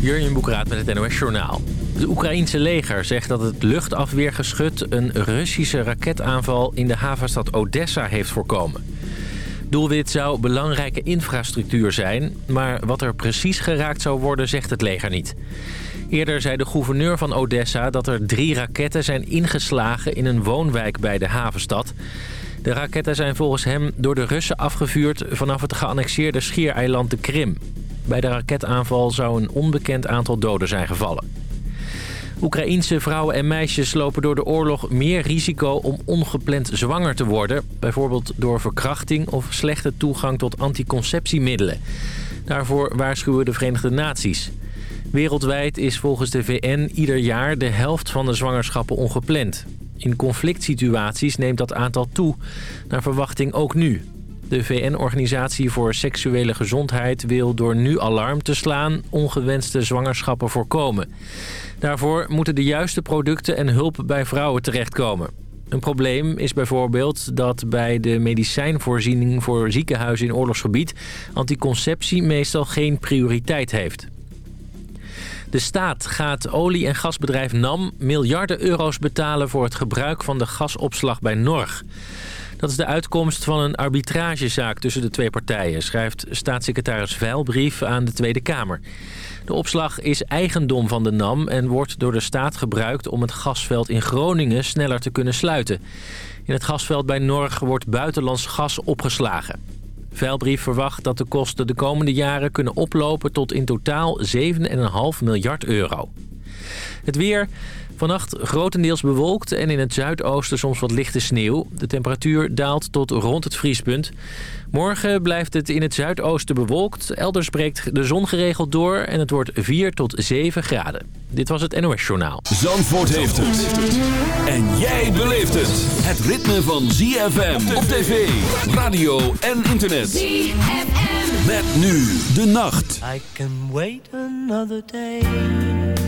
Jurjen Boekraat met het NOS Journaal. Het Oekraïense leger zegt dat het luchtafweergeschut... een Russische raketaanval in de havenstad Odessa heeft voorkomen. Doelwit zou belangrijke infrastructuur zijn... maar wat er precies geraakt zou worden, zegt het leger niet. Eerder zei de gouverneur van Odessa dat er drie raketten zijn ingeslagen... in een woonwijk bij de havenstad... De raketten zijn volgens hem door de Russen afgevuurd vanaf het geannexeerde schiereiland de Krim. Bij de raketaanval zou een onbekend aantal doden zijn gevallen. Oekraïense vrouwen en meisjes lopen door de oorlog meer risico om ongepland zwanger te worden. Bijvoorbeeld door verkrachting of slechte toegang tot anticonceptiemiddelen. Daarvoor waarschuwen de Verenigde Naties. Wereldwijd is volgens de VN ieder jaar de helft van de zwangerschappen ongepland. In conflict situaties neemt dat aantal toe, naar verwachting ook nu. De VN-organisatie voor seksuele gezondheid wil door nu alarm te slaan ongewenste zwangerschappen voorkomen. Daarvoor moeten de juiste producten en hulp bij vrouwen terechtkomen. Een probleem is bijvoorbeeld dat bij de medicijnvoorziening voor ziekenhuizen in oorlogsgebied anticonceptie meestal geen prioriteit heeft. De staat gaat olie- en gasbedrijf NAM miljarden euro's betalen voor het gebruik van de gasopslag bij Norg. Dat is de uitkomst van een arbitragezaak tussen de twee partijen... schrijft staatssecretaris Veilbrief aan de Tweede Kamer. De opslag is eigendom van de NAM en wordt door de staat gebruikt... om het gasveld in Groningen sneller te kunnen sluiten. In het gasveld bij Norg wordt buitenlands gas opgeslagen. Veilbrief verwacht dat de kosten de komende jaren kunnen oplopen tot in totaal 7,5 miljard euro. Het weer... Vannacht grotendeels bewolkt en in het zuidoosten soms wat lichte sneeuw. De temperatuur daalt tot rond het vriespunt. Morgen blijft het in het zuidoosten bewolkt. Elders breekt de zon geregeld door en het wordt 4 tot 7 graden. Dit was het NOS Journaal. Zandvoort heeft het. En jij beleeft het. Het ritme van ZFM op tv, radio en internet. ZFM. Met nu de nacht. I can wait another day.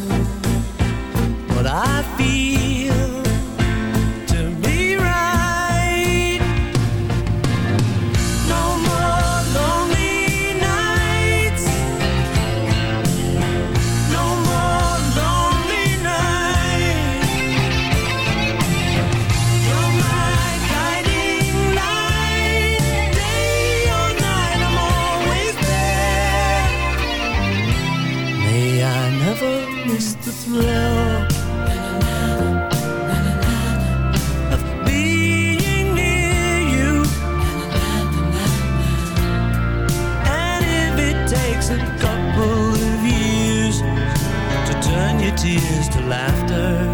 what I tears to laughter.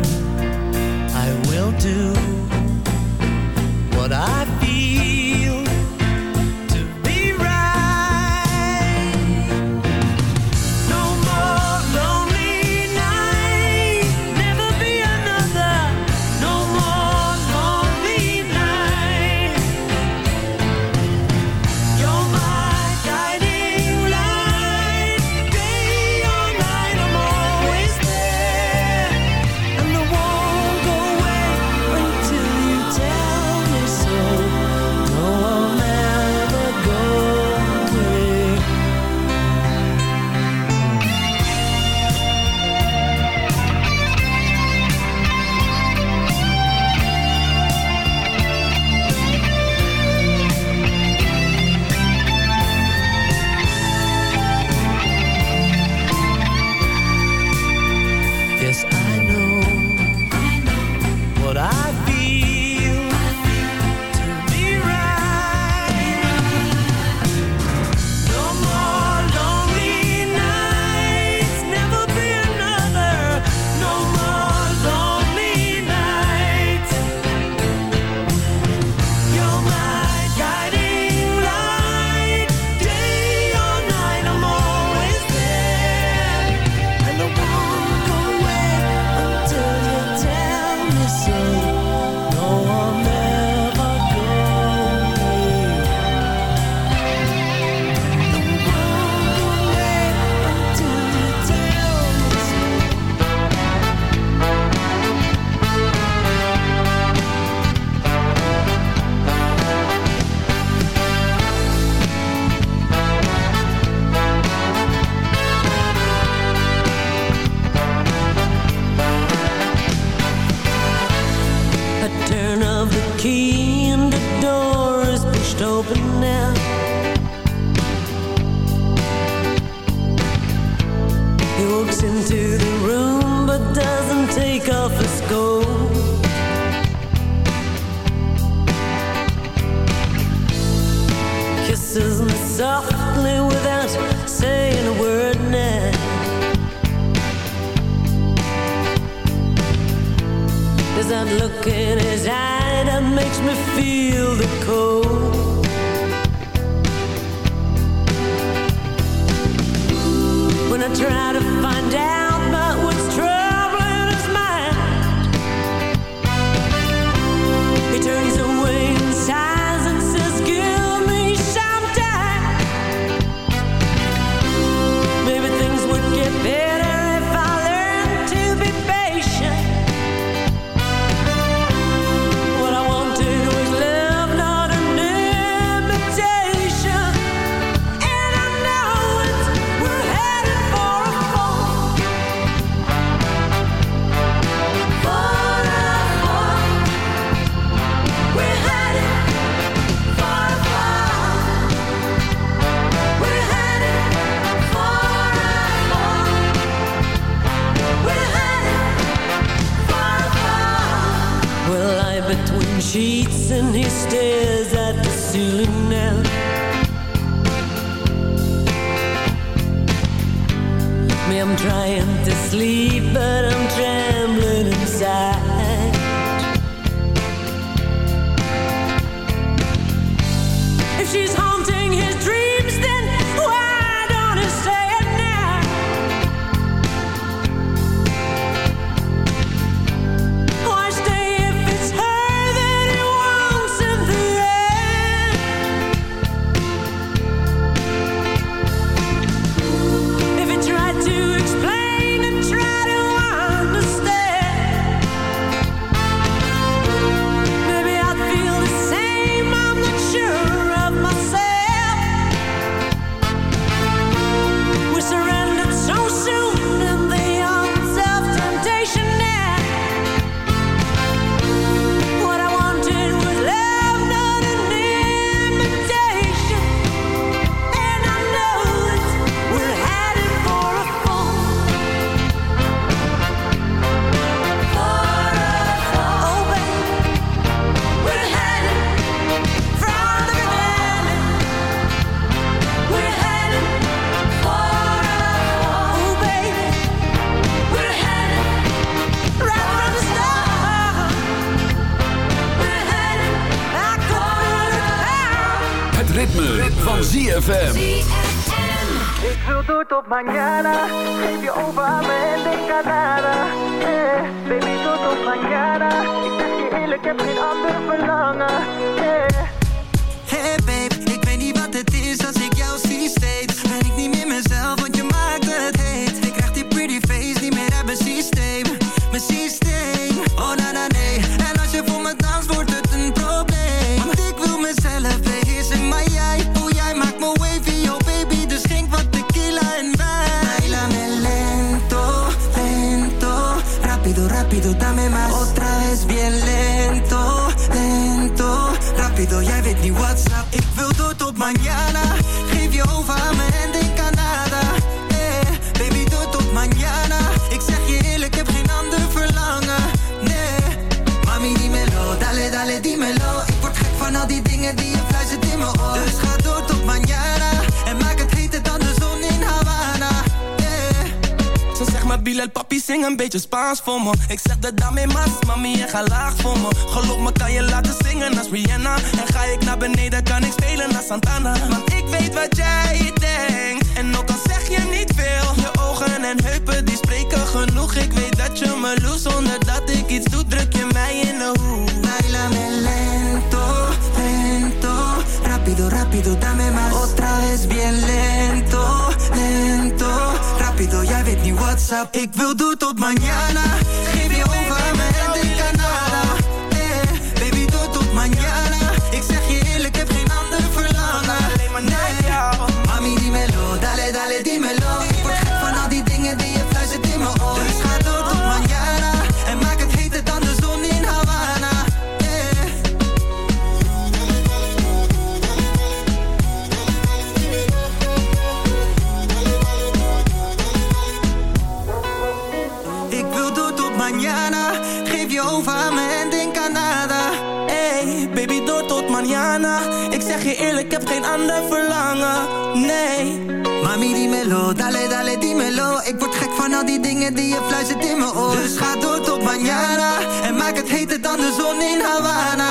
Zo zeg maar Bilal papi zing een beetje Spaans voor me. Ik zeg de dame mas, mami en ga laag voor me. Geloof me kan je laten zingen als Rihanna? En ga ik naar beneden kan ik spelen als Santana? Want ik weet wat jij denkt. En ook al zeg je niet veel Je ogen en heupen die spreken genoeg. Ik weet dat je me loest zonder dat ik iets doe. Druk je mij in de hoek. Bailame lento, lento Rápido, rápido, dame más. Otra vez bien lento, lento. Rápido, jij weet niet what's up Ik wil doen tot mañana. Geef je over me je over me en denk aan nada. Baby, door tot mañana Ik zeg je eerlijk, heb geen ander verlangen. Nee. Mami, dímelo, dale, dale, dímelo Ik word gek van al die dingen die je fluistert in mijn oor. Dus ga door tot mañana En maak het heter dan de zon in Havana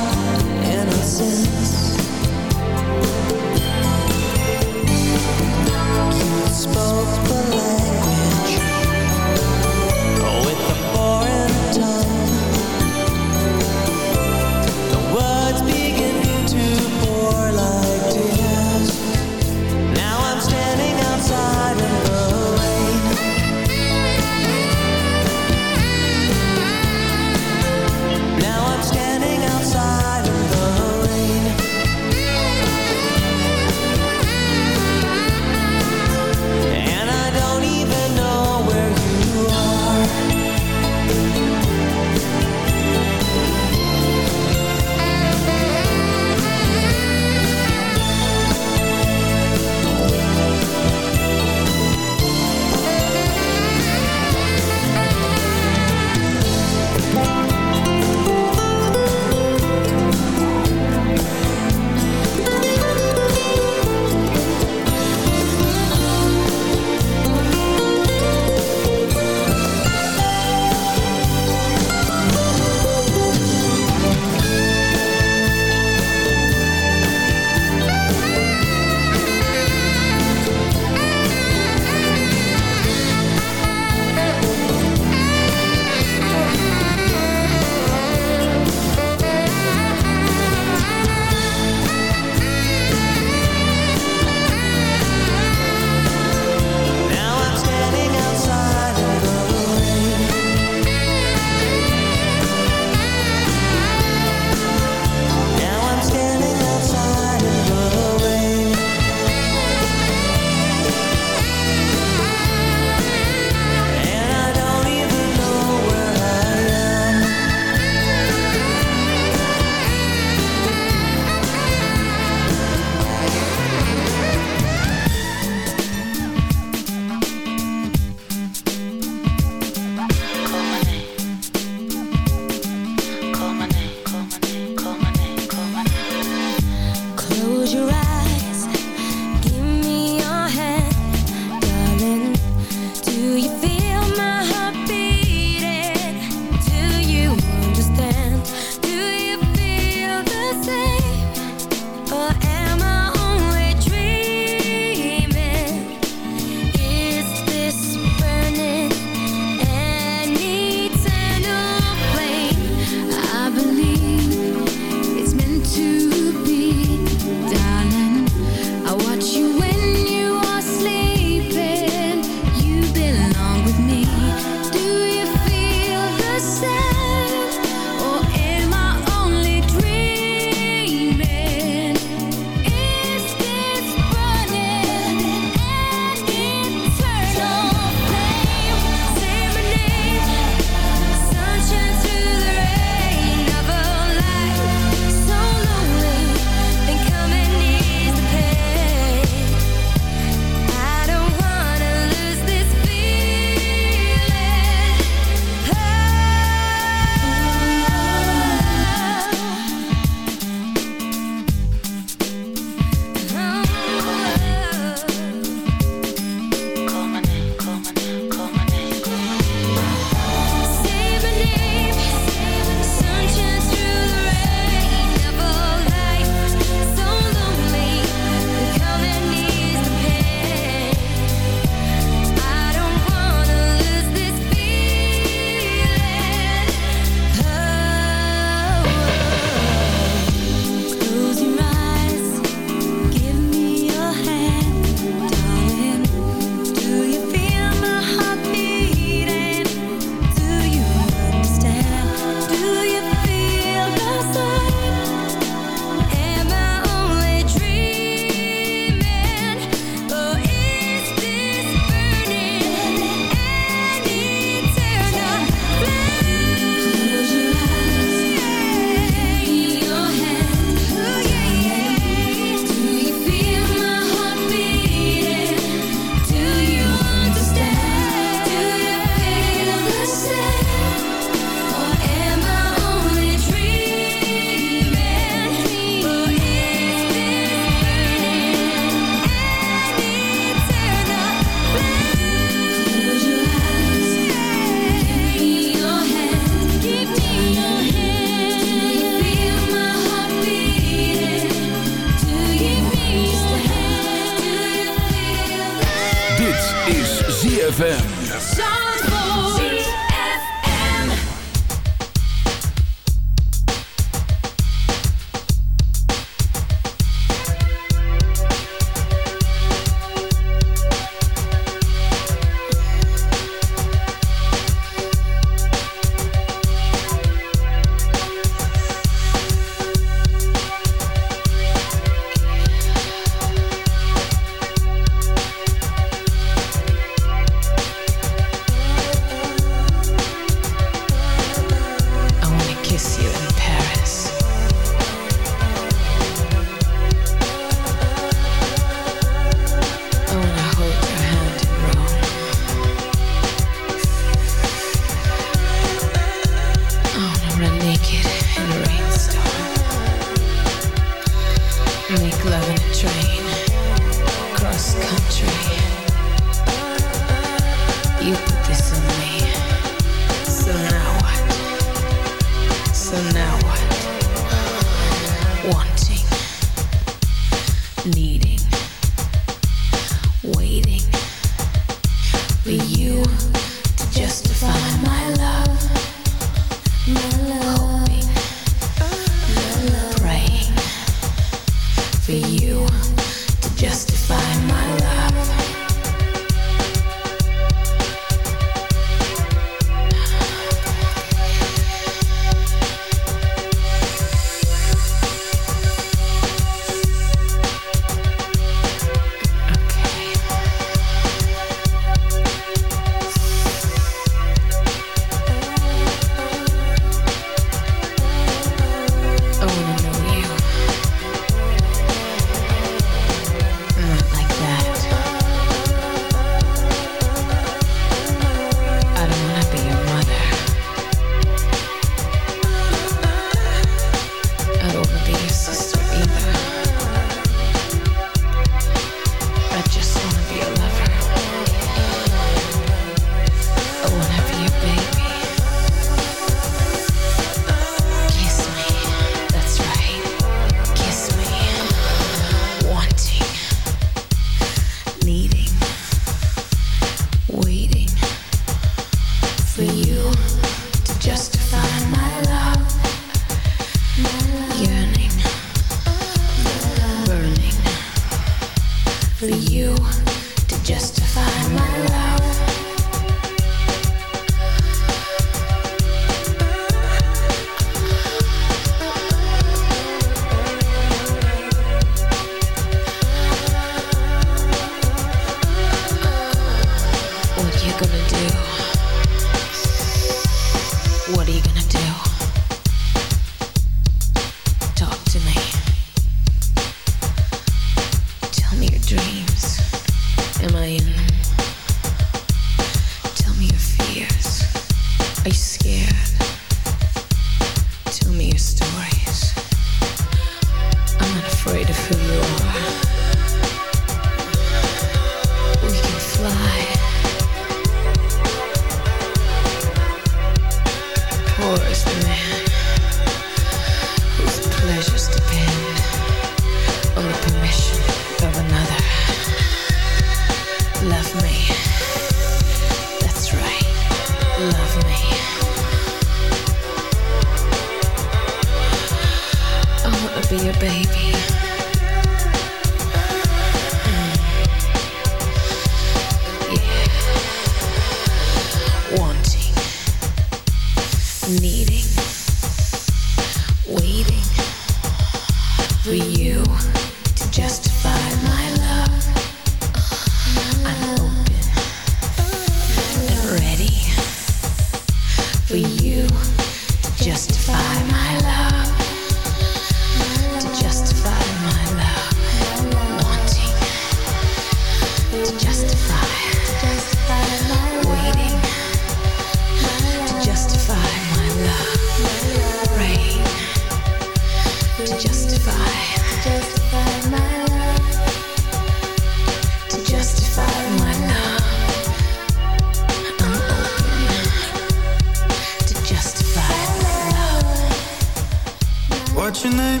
your name?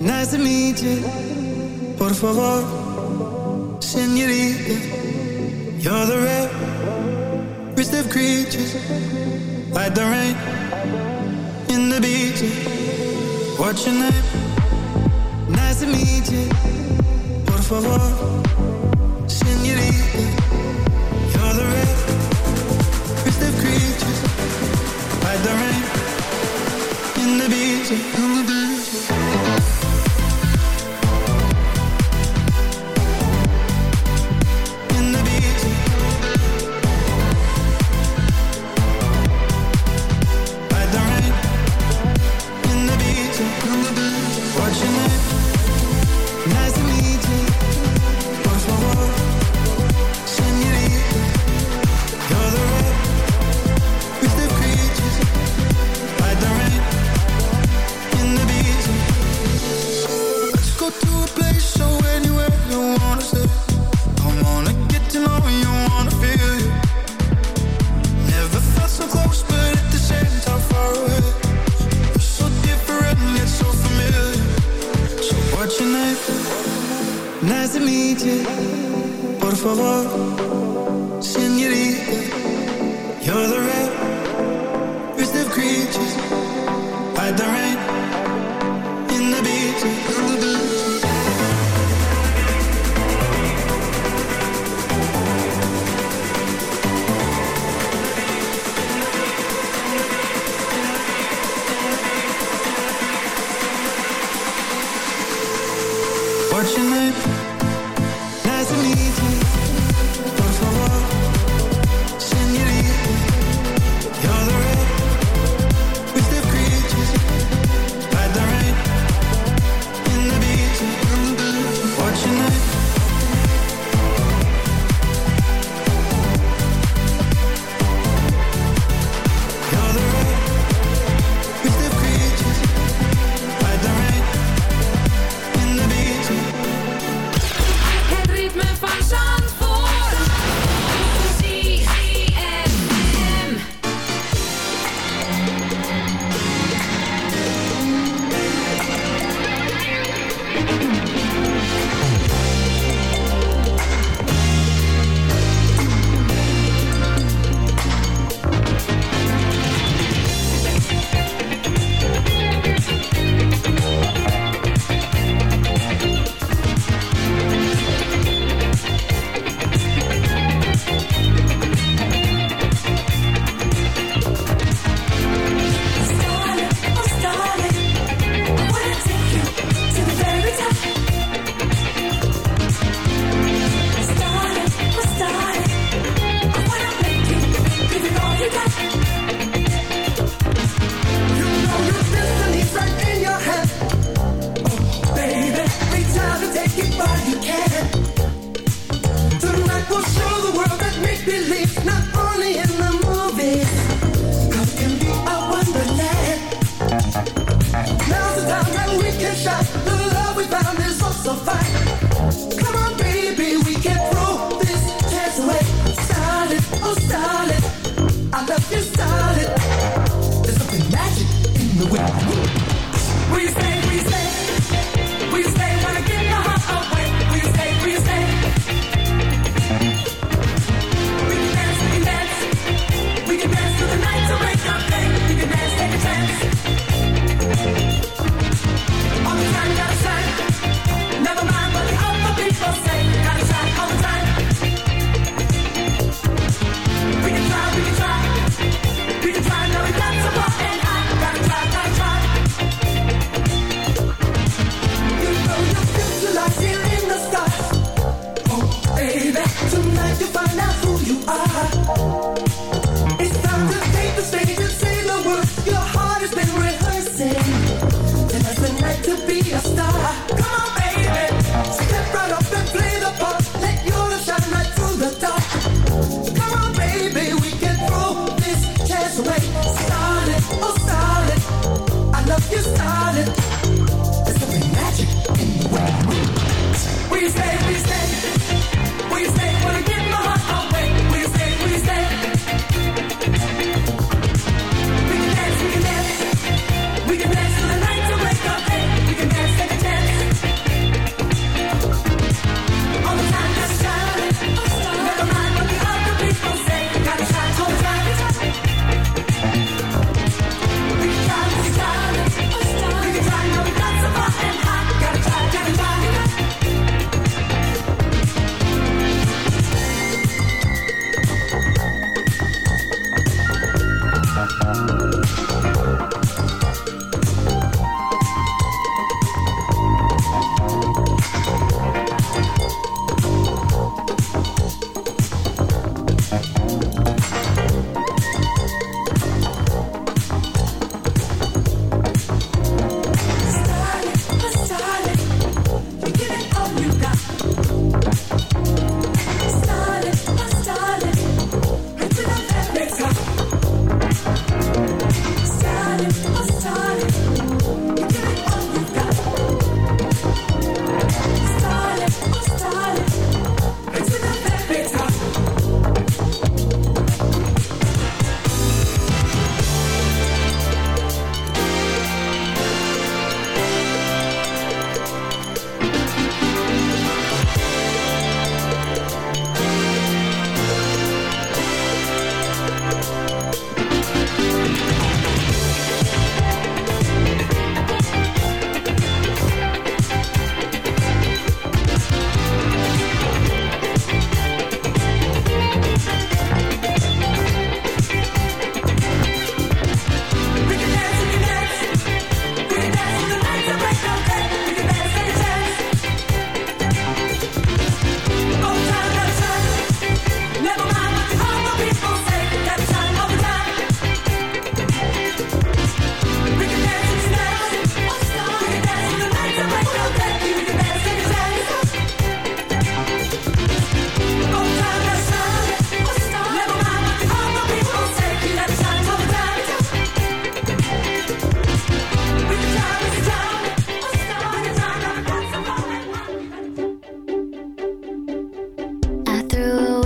Nice to meet you. Por favor, señorita. You're the rarest of creatures. Like the rain in the beach. What's your name? Nice to meet you. Por favor. I'm the busy, I'm the busy What's your name?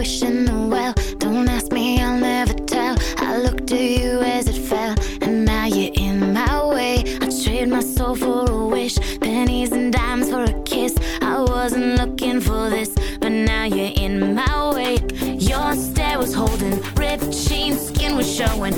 wish in a well. Don't ask me, I'll never tell. I looked to you as it fell, and now you're in my way. I trade my soul for a wish, pennies and dimes for a kiss. I wasn't looking for this, but now you're in my way. Your stare was holding, ripped jeans, skin was showing.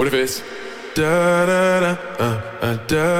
What if it's Da da da, uh, uh, da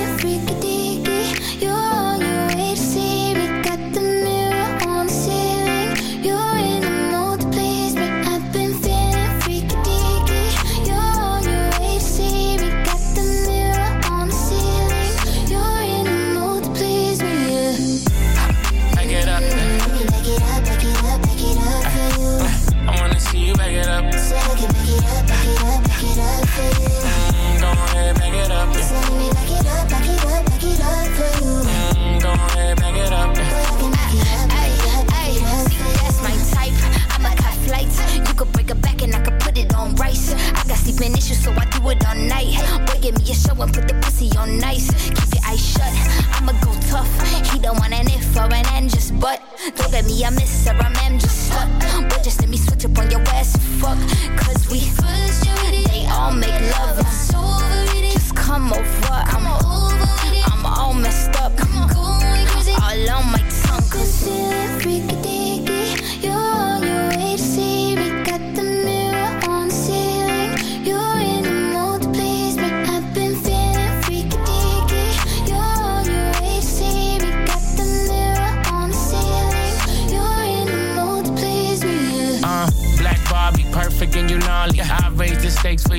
Don't get me, I miss I remember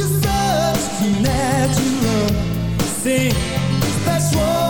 You're such a natural. thing, that's what.